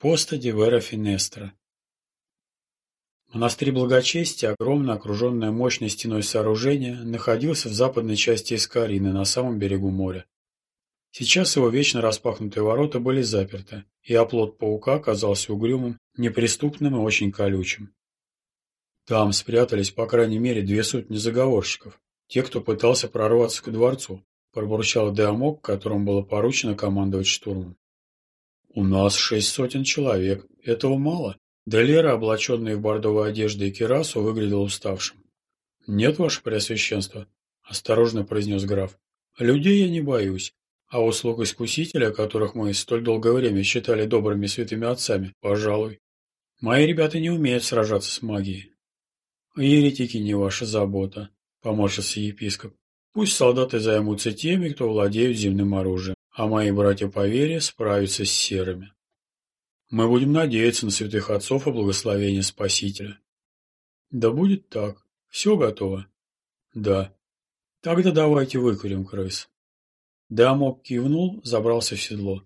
Поста Дивера Финестра. Монастырь Благочестия, огромное, окруженное мощной стеной сооружение, находился в западной части Искарины, на самом берегу моря. Сейчас его вечно распахнутые ворота были заперты, и оплот паука казался угрюмым, неприступным и очень колючим. Там спрятались, по крайней мере, две сотни заговорщиков, те, кто пытался прорваться к дворцу, пробурчал Деомок, которому было поручено командовать штурмом. «У нас шесть сотен человек. Этого мало?» Делера, облаченный в бордовую одежду и кирасу, выглядел уставшим. «Нет, ваше преосвященство», — осторожно произнес граф. «Людей я не боюсь, а услуг искусителя, которых мы столь долгое время считали добрыми святыми отцами, пожалуй. Мои ребята не умеют сражаться с магией». «Еретики не ваша забота», — поморщился епископ. «Пусть солдаты займутся теми, кто владеют земным оружием а мои братья по вере справятся с серыми. Мы будем надеяться на святых отцов и благословение Спасителя. Да будет так. Все готово? Да. Тогда давайте выкурим крыс. Дамок кивнул, забрался в седло.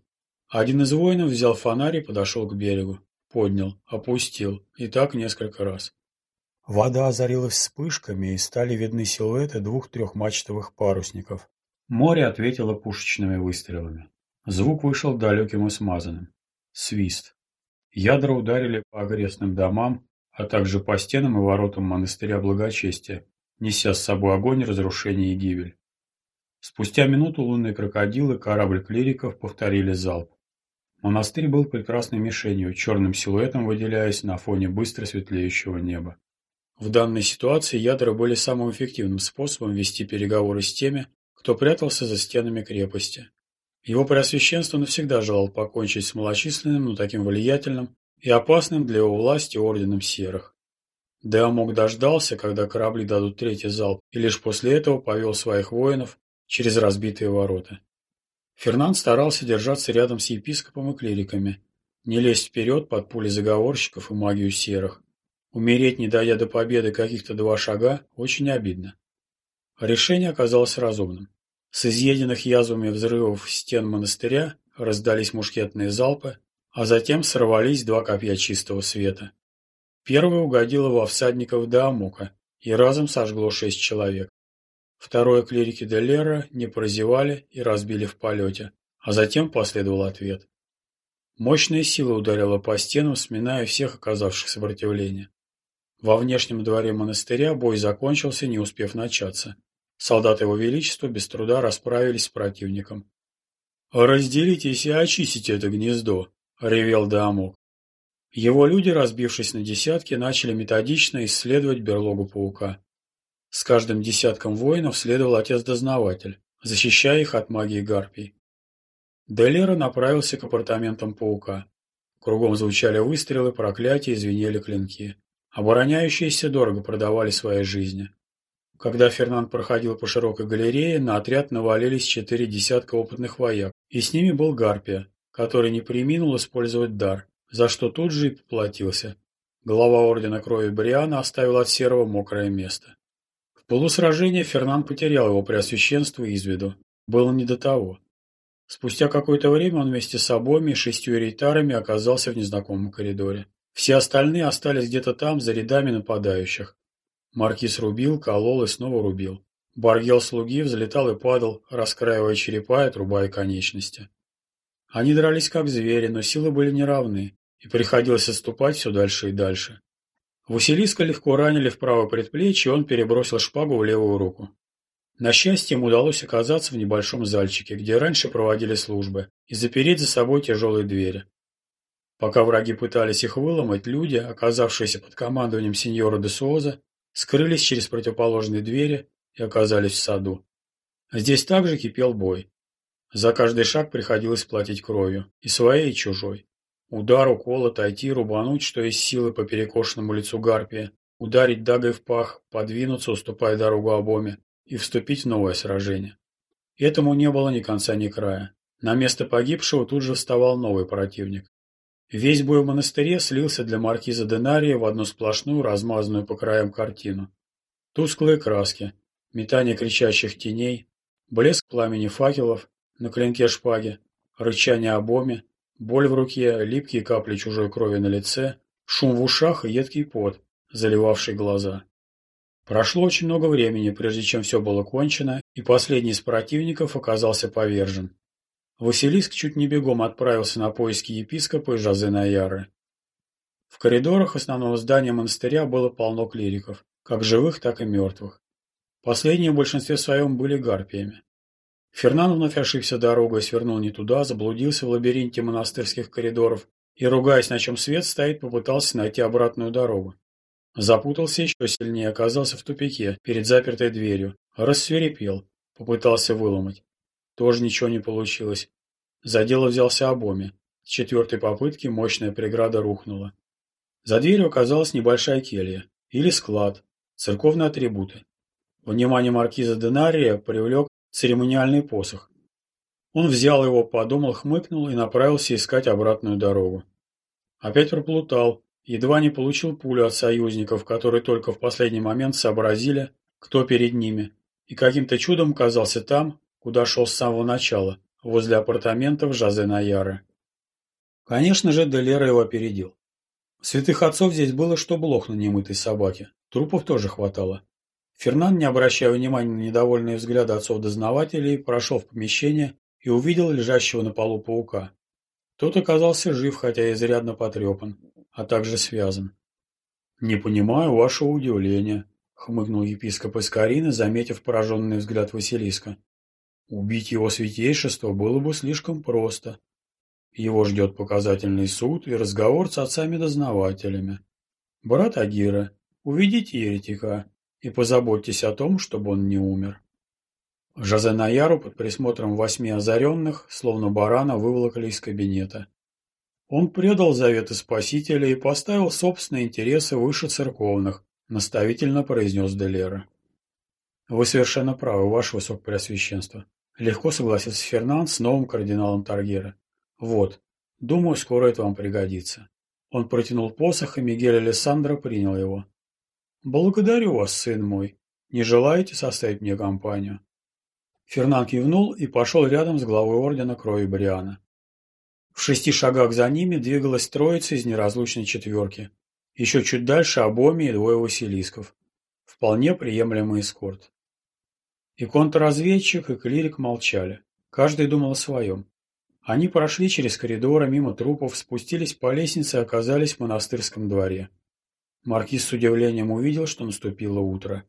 Один из воинов взял фонарь и подошел к берегу. Поднял, опустил, и так несколько раз. Вода озарилась вспышками, и стали видны силуэты двух трехмачтовых парусников. Море ответило пушечными выстрелами. Звук вышел далеким и смазанным. Свист. Ядра ударили по окрестным домам, а также по стенам и воротам монастыря Благочестия, неся с собой огонь, разрушение и гибель. Спустя минуту лунные крокодилы, корабль клириков повторили залп. Монастырь был прекрасной мишенью, черным силуэтом выделяясь на фоне быстро светлеющего неба. В данной ситуации ядра были самым эффективным способом вести переговоры с теми, кто прятался за стенами крепости. Его Преосвященство навсегда желал покончить с малочисленным, но таким влиятельным и опасным для его власти орденом серых. Деомог дождался, когда корабли дадут третий залп, и лишь после этого повел своих воинов через разбитые ворота. Фернанд старался держаться рядом с епископом и клириками, не лезть вперед под пули заговорщиков и магию серых. Умереть, не дойдя до победы каких-то два шага, очень обидно. Решение оказалось разумным. С изъеденных язвами взрывов стен монастыря раздались мушкетные залпы, а затем сорвались два копья чистого света. Первое угодило во всадников Даамука и разом сожгло шесть человек. Второе клирики Делера не прозевали и разбили в полете, а затем последовал ответ. Мощная сила ударила по стенам, сминая всех оказавших сопротивление. Во внешнем дворе монастыря бой закончился, не успев начаться. Солдаты его величества без труда расправились с противником. «Разделитесь и очистите это гнездо», — ревел Даамок. Его люди, разбившись на десятки, начали методично исследовать берлогу паука. С каждым десятком воинов следовал отец-дознаватель, защищая их от магии гарпий. Делера направился к апартаментам паука. Кругом звучали выстрелы, проклятия звенели клинки. Обороняющиеся дорого продавали свои жизни. Когда Фернанд проходил по широкой галерее, на отряд навалились четыре десятка опытных вояк, и с ними был Гарпия, который не приминул использовать дар, за что тут же и поплатился. Глава Ордена Крови Бриана оставил от Серого мокрое место. В полусражении Фернанд потерял его преосвященство из виду. Было не до того. Спустя какое-то время он вместе с обоими и шестью рейтарами оказался в незнакомом коридоре. Все остальные остались где-то там, за рядами нападающих. Маркиз рубил, колол и снова рубил. Баргел слуги взлетал и падал, раскраивая черепа и отрубая конечности. Они дрались как звери, но силы были неравны, и приходилось отступать все дальше и дальше. Василиска легко ранили в правое предплечье, и он перебросил шпагу в левую руку. На счастье, ему удалось оказаться в небольшом зальчике, где раньше проводили службы, и запереть за собой тяжелые двери. Пока враги пытались их выломать, люди, оказавшиеся под командованием сеньора де Суоза, скрылись через противоположные двери и оказались в саду. Здесь также кипел бой. За каждый шаг приходилось платить кровью, и своей, и чужой. Удар, укол, отойти, рубануть, что из силы по перекошенному лицу гарпия, ударить дагой в пах, подвинуться, уступая дорогу обоме, и вступить в новое сражение. Этому не было ни конца, ни края. На место погибшего тут же вставал новый противник. Весь бой в монастыре слился для маркиза Денария в одну сплошную, размазанную по краям картину. Тусклые краски, метание кричащих теней, блеск пламени факелов на клинке шпаги, рычание обоми, Боль в руке, липкие капли чужой крови на лице, шум в ушах и едкий пот, заливавший глаза. Прошло очень много времени, прежде чем все было кончено, и последний из противников оказался повержен. Василиск чуть не бегом отправился на поиски епископа и Жозе Наяры. В коридорах основного здания монастыря было полно клириков, как живых, так и мертвых. Последние в большинстве своем были гарпиями. Фернан вновь ошибся дорогой, свернул не туда, заблудился в лабиринте монастырских коридоров и, ругаясь, на чем свет стоит, попытался найти обратную дорогу. Запутался еще сильнее, оказался в тупике, перед запертой дверью, рассверепел, попытался выломать. Тоже ничего не получилось. За дело взялся обоми. С четвертой попытки мощная преграда рухнула. За дверью оказалась небольшая келья, или склад, церковные атрибуты. Внимание маркиза Денария привлек церемониальный посох. Он взял его, подумал, хмыкнул и направился искать обратную дорогу. Опять проплутал, едва не получил пулю от союзников, которые только в последний момент сообразили, кто перед ними, и каким-то чудом оказался там, куда шел с самого начала, возле апартаментов Жозе Наяры. Конечно же, Делера его опередил. Святых отцов здесь было, что блох на немытой собаке. Трупов тоже хватало. Фернан, не обращая внимания на недовольные взгляды отцов-дознавателей, прошел в помещение и увидел лежащего на полу паука. Тот оказался жив, хотя и изрядно потрепан, а также связан. «Не понимаю вашего удивления», — хмыкнул епископ Искарины, заметив пораженный взгляд Василиска. «Убить его святейшество было бы слишком просто. Его ждет показательный суд и разговор с отцами-дознавателями. Брат Агира, уведите еретика, и позаботьтесь о том, чтобы он не умер. Жозе Наяру под присмотром восьми озаренных, словно барана, выволокли из кабинета. Он предал заветы Спасителя и поставил собственные интересы выше церковных, наставительно произнес Делера. Вы совершенно правы, ваше высокопреосвященство. Легко согласился Фернанд с новым кардиналом Таргера. Вот, думаю, скоро это вам пригодится. Он протянул посох, и Мигель Алессандро принял его. «Благодарю вас, сын мой. Не желаете составить мне компанию?» Фернан кивнул и пошел рядом с главой ордена крови Бриана. В шести шагах за ними двигалась троица из неразлучной четверки. Еще чуть дальше Абоми и двое Василисков. Вполне приемлемый эскорт. И контрразведчик, и клирик молчали. Каждый думал о своем. Они прошли через коридоры, мимо трупов, спустились по лестнице и оказались в монастырском дворе. Маркиз с удивлением увидел, что наступило утро.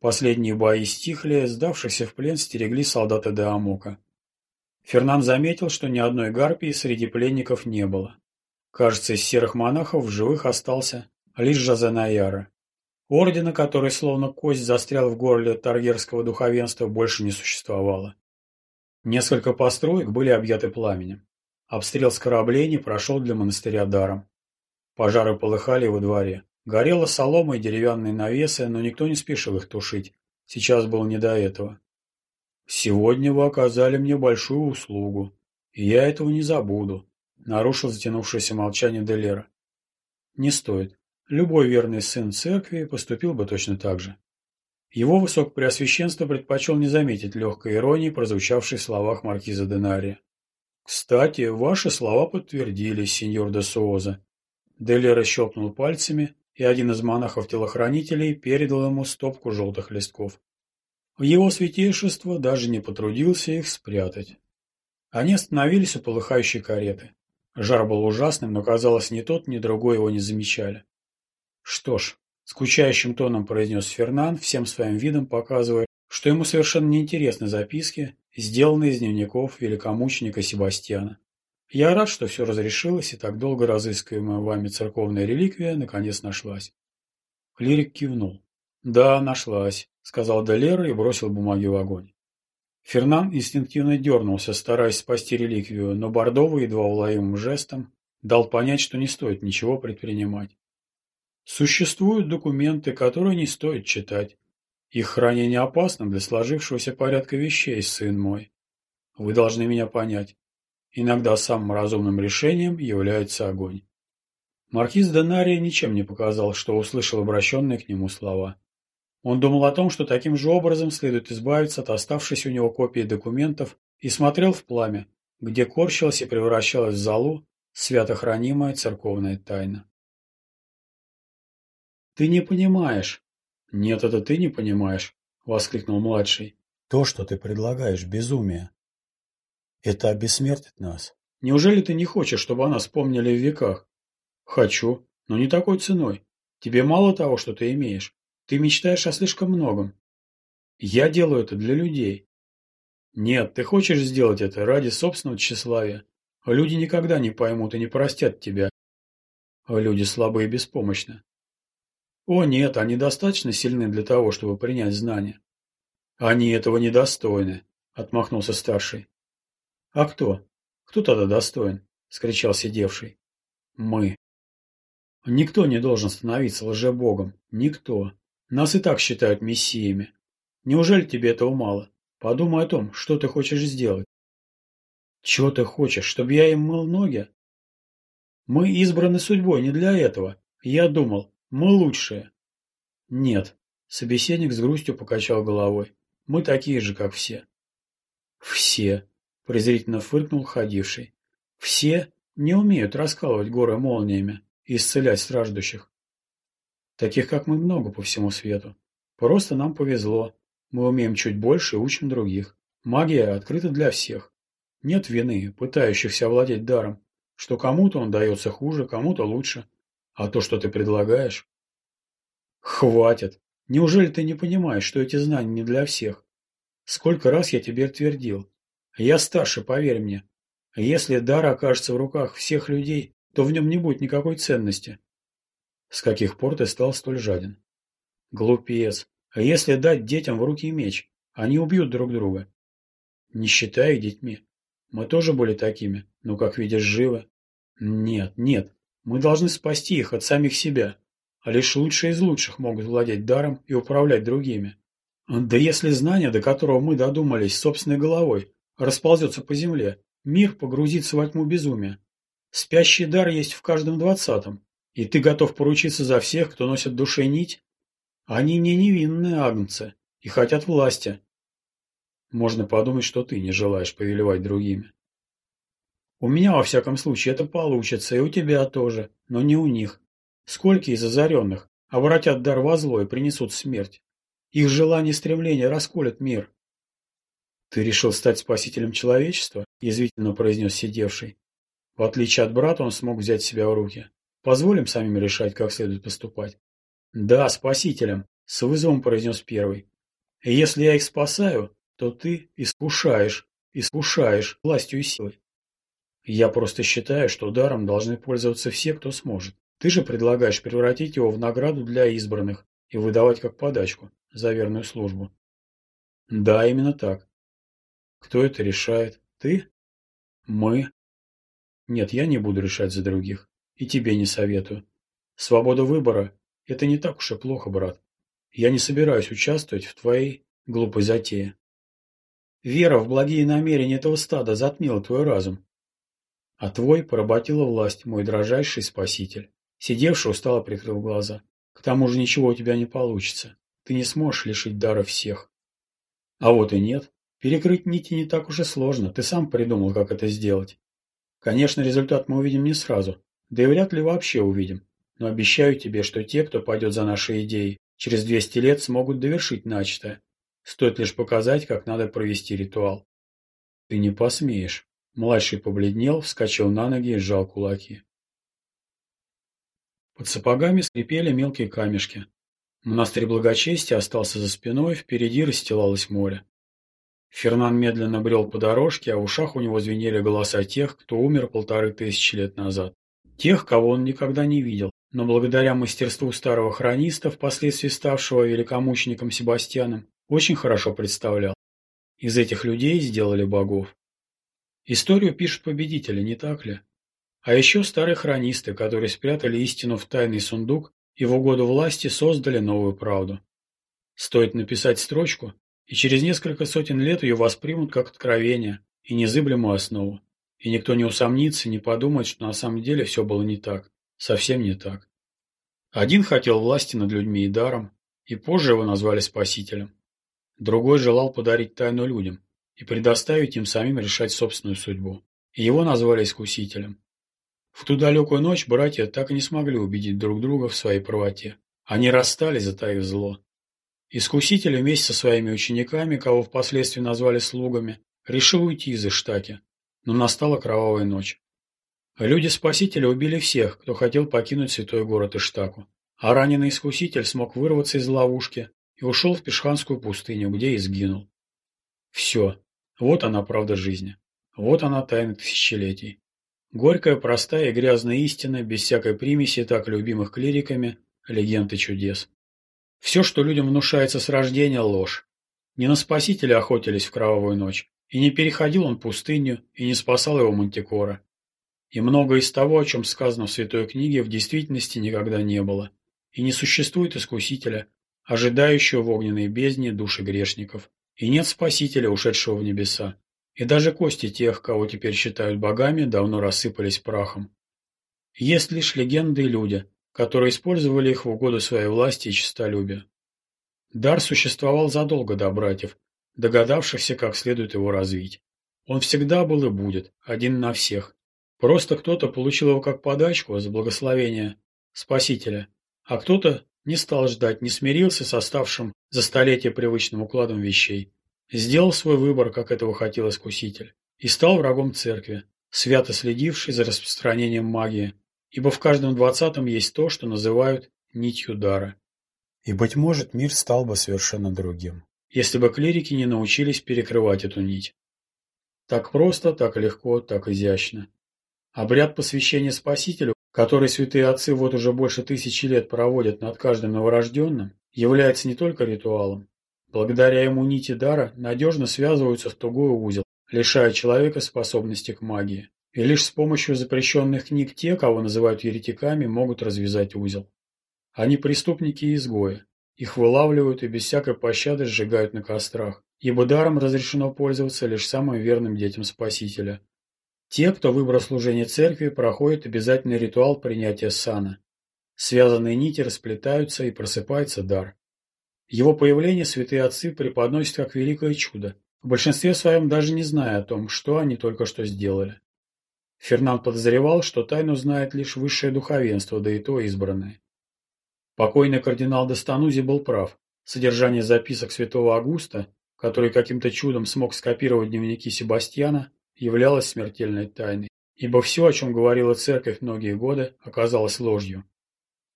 Последние бои стихли, сдавшихся в плен стерегли солдаты Деамока. Фернан заметил, что ни одной гарпии среди пленников не было. Кажется, из серых монахов в живых остался лишь Жазанаяра. Ордена, который словно кость застрял в горле таргерского духовенства, больше не существовало. Несколько построек были объяты пламенем. Обстрел с кораблей не прошел для монастыря даром. Пожары полыхали во дворе. Горела солома и деревянные навесы, но никто не спешил их тушить. Сейчас было не до этого. «Сегодня вы оказали мне большую услугу, и я этого не забуду», — нарушил затянувшееся молчание Делера. «Не стоит. Любой верный сын церкви поступил бы точно так же». Его высокопреосвященство предпочел не заметить легкой иронии, прозвучавшей в словах маркиза Денария. «Кстати, ваши слова подтвердились, сеньор де Суоза». Делера щелкнул пальцами, и один из монахов-телохранителей передал ему стопку желтых листков. Его святейшество даже не потрудился их спрятать. Они остановились у полыхающей кареты. Жар был ужасным, но, казалось, ни тот, ни другой его не замечали. Что ж, скучающим тоном произнес Фернан, всем своим видом показывая, что ему совершенно неинтересны записки, сделанные из дневников великомученика Себастьяна. Я рад, что все разрешилось, и так долго разыскиваемая вами церковная реликвия наконец нашлась. Клирик кивнул. Да, нашлась, сказал Делера и бросил бумаги в огонь. Фернан инстинктивно дернулся, стараясь спасти реликвию, но Бордовый едва уловимым жестом дал понять, что не стоит ничего предпринимать. Существуют документы, которые не стоит читать. Их хранение опасно для сложившегося порядка вещей, сын мой. Вы должны меня понять. Иногда самым разумным решением является огонь. Маркиз Донария ничем не показал, что услышал обращенные к нему слова. Он думал о том, что таким же образом следует избавиться от оставшейся у него копии документов, и смотрел в пламя, где корчилась и превращалась в залу свято хранимая церковная тайна. «Ты не понимаешь!» «Нет, это ты не понимаешь!» — воскликнул младший. «То, что ты предлагаешь, безумие. Это обессмертит нас. Неужели ты не хочешь, чтобы о нас помнили в веках?» «Хочу, но не такой ценой. Тебе мало того, что ты имеешь. Ты мечтаешь о слишком многом. Я делаю это для людей. Нет, ты хочешь сделать это ради собственного тщеславия. Люди никогда не поймут и не простят тебя. Люди слабы и беспомощны. О нет, они достаточно сильны для того, чтобы принять знания. Они этого недостойны, отмахнулся старший. А кто? Кто тогда достоин? скричал сидевший. Мы. Никто не должен становиться лжебогом. Никто. Нас и так считают мессиями. Неужели тебе этого мало? Подумай о том, что ты хочешь сделать. Чего ты хочешь, чтобы я им мыл ноги? Мы избраны судьбой не для этого. Я думал, мы лучшие. Нет. Собеседник с грустью покачал головой. Мы такие же, как все. Все. Презрительно фыркнул ходивший. Все не умеют раскалывать горы молниями и исцелять страждущих. Таких, как мы, много по всему свету. Просто нам повезло. Мы умеем чуть больше и учим других. Магия открыта для всех. Нет вины, пытающихся овладеть даром, что кому-то он дается хуже, кому-то лучше. А то, что ты предлагаешь... Хватит! Неужели ты не понимаешь, что эти знания не для всех? Сколько раз я тебе твердил. Я старше, поверь мне. Если дар окажется в руках всех людей, то в нем не будет никакой ценности. С каких пор ты стал столь жаден? Глупец. А если дать детям в руки меч, они убьют друг друга. Не считай их детьми. Мы тоже были такими, но, как видишь, живы. Нет, нет, мы должны спасти их от самих себя. А лишь лучшие из лучших могут владеть даром и управлять другими. Да если знание, до которого мы додумались собственной головой, расползется по земле, мир погрузится во тьму безумия. Спящий дар есть в каждом двадцатом, и ты готов поручиться за всех, кто носит в душе нить? Они не невинные агнцы и хотят власти, можно подумать, что ты не желаешь повелевать другими. У меня, во всяком случае, это получится, и у тебя тоже, но не у них. Сколько из озаренных обратят дар во зло и принесут смерть? Их желание и стремление расколят мир. Ты решил стать спасителем человечества? Язвительно произнес сидевший. В отличие от брата, он смог взять себя в руки. Позволим самим решать, как следует поступать. Да, спасителем, с вызовом произнес первый. Если я их спасаю, то ты искушаешь, искушаешь властью и силой. Я просто считаю, что даром должны пользоваться все, кто сможет. Ты же предлагаешь превратить его в награду для избранных и выдавать как подачку за верную службу. Да, именно так. Кто это решает? Ты? Мы? Нет, я не буду решать за других. И тебе не советую. Свобода выбора – это не так уж и плохо, брат. Я не собираюсь участвовать в твоей глупой затее. Вера в благие намерения этого стада затмила твой разум. А твой поработила власть, мой дрожайший спаситель. Сидевший устало прикрыл глаза. К тому же ничего у тебя не получится. Ты не сможешь лишить дара всех. А вот и нет. Перекрыть нити не так уж и сложно. Ты сам придумал, как это сделать. Конечно, результат мы увидим не сразу. Да и вряд ли вообще увидим. Но обещаю тебе, что те, кто пойдет за нашей идеей, через 200 лет смогут довершить начатое. Стоит лишь показать, как надо провести ритуал. Ты не посмеешь. Младший побледнел, вскочил на ноги и сжал кулаки. Под сапогами скрипели мелкие камешки. Монастырь благочестия остался за спиной, впереди расстилалось море. Фернан медленно брел по дорожке, а в ушах у него звенели голоса тех, кто умер полторы тысячи лет назад. Тех, кого он никогда не видел, но благодаря мастерству старого хрониста, впоследствии ставшего великомучеником Себастьяном, очень хорошо представлял. Из этих людей сделали богов. Историю пишут победители, не так ли? А еще старые хронисты, которые спрятали истину в тайный сундук и в угоду власти создали новую правду. Стоит написать строчку, и через несколько сотен лет ее воспримут как откровение и незыблемую основу. И никто не усомнится, не подумает, что на самом деле все было не так. Совсем не так. Один хотел власти над людьми и даром, и позже его назвали спасителем. Другой желал подарить тайну людям, и предоставить им самим решать собственную судьбу. Его назвали Искусителем. В ту далекую ночь братья так и не смогли убедить друг друга в своей правоте. Они расстались, затаив зло. Искуситель вместе со своими учениками, кого впоследствии назвали слугами, решил уйти из Иштаки, но настала кровавая ночь. Люди Спасителя убили всех, кто хотел покинуть святой город Иштаку, а раненый Искуситель смог вырваться из ловушки и ушел в Пешханскую пустыню, где и сгинул. Все. Вот она правда жизни. Вот она тайна тысячелетий. Горькая, простая и грязная истина, без всякой примеси, так любимых клириками, легенд и чудес. Все, что людям внушается с рождения, ложь. Не на Спасителя охотились в кровавую ночь, и не переходил он пустыню, и не спасал его Мантикора. И многое из того, о чем сказано в Святой книге, в действительности никогда не было. И не существует искусителя, ожидающего в огненной бездне души грешников. И нет спасителя, ушедшего в небеса. И даже кости тех, кого теперь считают богами, давно рассыпались прахом. Есть лишь легенды и люди, которые использовали их в угоду своей власти и честолюбия. Дар существовал задолго до братьев, догадавшихся, как следует его развить. Он всегда был и будет, один на всех. Просто кто-то получил его как подачку за благословение Спасителя, а кто-то не стал ждать, не смирился с оставшим за столетие привычным укладом вещей. Сделал свой выбор, как этого хотел искуситель, и стал врагом церкви, свято следивший за распространением магии, ибо в каждом двадцатом есть то, что называют нитью дара. И, быть может, мир стал бы совершенно другим, если бы клирики не научились перекрывать эту нить. Так просто, так легко, так изящно. Обряд посвящения Спасителю, который святые отцы вот уже больше тысячи лет проводят над каждым новорожденным, является не только ритуалом, Благодаря ему нити дара надежно связываются в тугой узел, лишая человека способности к магии. И лишь с помощью запрещенных книг те, кого называют еретиками, могут развязать узел. Они преступники и изгои. Их вылавливают и без всякой пощады сжигают на кострах, ибо даром разрешено пользоваться лишь самым верным детям Спасителя. Те, кто выбрал служение церкви, проходят обязательный ритуал принятия сана. Связанные нити расплетаются и просыпается дар. Его появление святые отцы преподносят как великое чудо, в большинстве своем даже не зная о том, что они только что сделали. Фернанд подозревал, что тайну знает лишь высшее духовенство, да и то избранное. Покойный кардинал Достанузи был прав. Содержание записок святого Августа, который каким-то чудом смог скопировать дневники Себастьяна, являлось смертельной тайной, ибо все, о чем говорила церковь многие годы, оказалось ложью.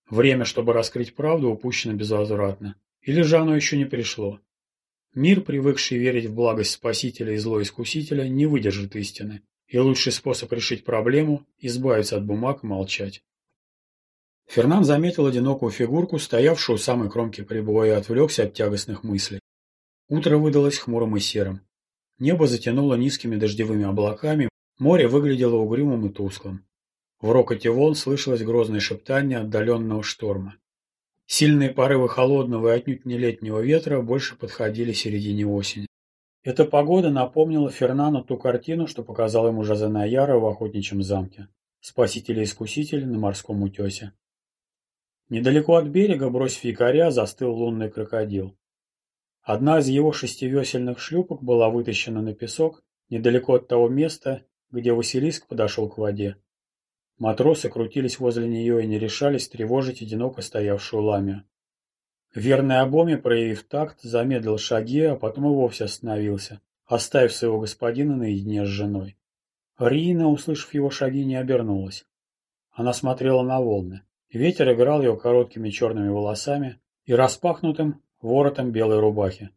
Время, чтобы раскрыть правду, упущено безвозвратно. Или же оно еще не пришло? Мир, привыкший верить в благость Спасителя и зло Искусителя, не выдержит истины, и лучший способ решить проблему – избавиться от бумаг и молчать. Фернан заметил одинокую фигурку, стоявшую у самой кромки прибоя, и отвлекся от тягостных мыслей. Утро выдалось хмурым и серым. Небо затянуло низкими дождевыми облаками, море выглядело угрюмым и тусклым. В рокоте волн слышалось грозное шептание отдаленного шторма. Сильные порывы холодного и отнюдь не летнего ветра больше подходили середине осени. Эта погода напомнила Фернану ту картину, что показал ему Жазена Яра в охотничьем замке. Спаситель и искуситель на морском утесе. Недалеко от берега, бросив якоря, застыл лунный крокодил. Одна из его шестивесельных шлюпок была вытащена на песок недалеко от того места, где Василиск подошел к воде. Матросы крутились возле нее и не решались тревожить одиноко стоявшую ламию. Верный Абоми, проявив такт, замедлил шаги, а потом и вовсе остановился, оставив своего господина наедине с женой. Рина, услышав его шаги, не обернулась. Она смотрела на волны. Ветер играл ее короткими черными волосами и распахнутым воротом белой рубахи.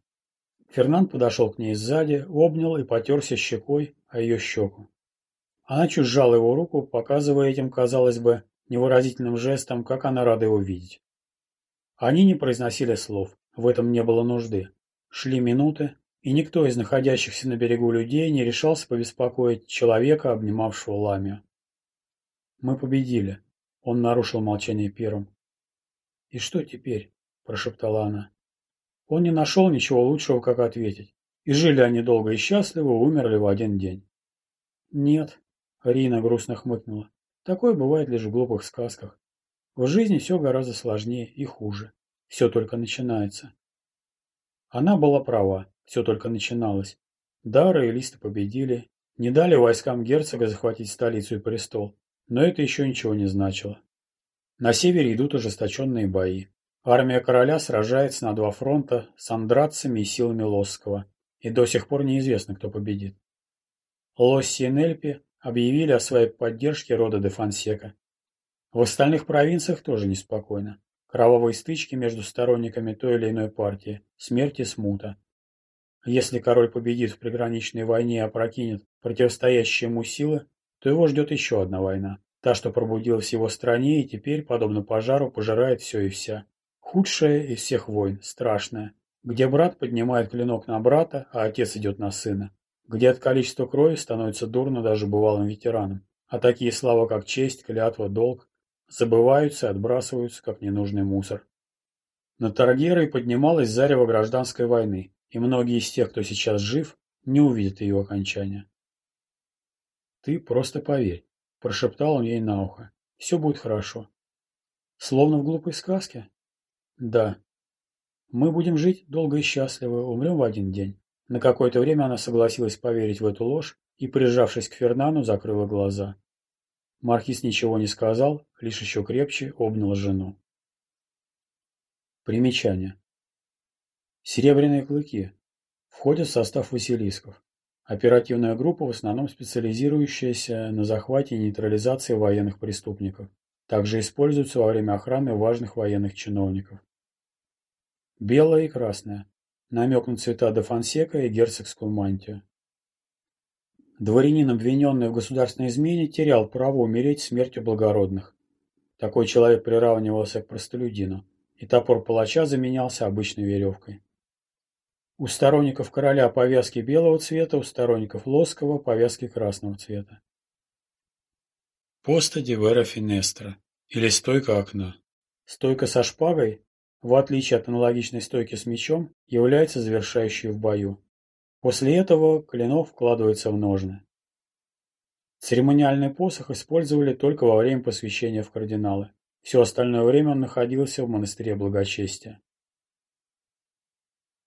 Фернанд подошел к ней сзади, обнял и потерся щекой о ее щеку. Она чуть сжала его руку, показывая этим, казалось бы, невыразительным жестом, как она рада его видеть. Они не произносили слов, в этом не было нужды. Шли минуты, и никто из находящихся на берегу людей не решался побеспокоить человека, обнимавшего ламию. «Мы победили», — он нарушил молчание первым. «И что теперь?» — прошептала она. Он не нашел ничего лучшего, как ответить. И жили они долго и счастливо, умерли в один день. «Нет», Рина грустно хмыкнула. Такое бывает лишь в глупых сказках. В жизни все гораздо сложнее и хуже. Все только начинается. Она была права, все только начиналось. Да, роялисты победили, не дали войскам герцога захватить столицу и престол, но это еще ничего не значило. На севере идут ожесточенные бои. Армия короля сражается на два фронта с андратцами и силами Лосского, и до сих пор неизвестно, кто победит. Лосси и Нельпи объявили о своей поддержке рода де Фонсека. В остальных провинциях тоже неспокойно. Кровавые стычки между сторонниками той или иной партии, смерть и смута. Если король победит в приграничной войне и опрокинет противостоящие ему силы, то его ждет еще одна война. Та, что пробудилась в его стране и теперь, подобно пожару, пожирает все и вся. Худшая из всех войн, страшная, где брат поднимает клинок на брата, а отец идет на сына. Где от количества крови становится дурно даже бывалым ветеранам. А такие слова, как честь, клятва, долг, забываются и отбрасываются, как ненужный мусор. На Таргерой поднималась зарево гражданской войны, и многие из тех, кто сейчас жив, не увидят ее окончания. «Ты просто поверь», – прошептал он ей на ухо. «Все будет хорошо». «Словно в глупой сказке?» «Да. Мы будем жить долго и счастливо, умрем в один день». На какое-то время она согласилась поверить в эту ложь и, прижавшись к Фернану, закрыла глаза. Маркиз ничего не сказал, лишь еще крепче обнял жену. Примечание. Серебряные клыки. Входят в состав Василисков. Оперативная группа, в основном специализирующаяся на захвате и нейтрализации военных преступников. Также используются во время охраны важных военных чиновников. Белая и красная. Намек на цвета де Фонсека и герцогскую мантию. Дворянин, обвиненный в государственной измене, терял право умереть смертью благородных. Такой человек приравнивался к простолюдину, и топор палача заменялся обычной веревкой. У сторонников короля повязки белого цвета, у сторонников Лоскова повязки красного цвета. Поста Дивера Финестра, или стойка окна. Стойка со шпагой, в отличие от аналогичной стойки с мечом, является завершающей в бою. После этого клинок вкладывается в ножны. Церемониальный посох использовали только во время посвящения в кардиналы. Все остальное время он находился в монастыре благочестия.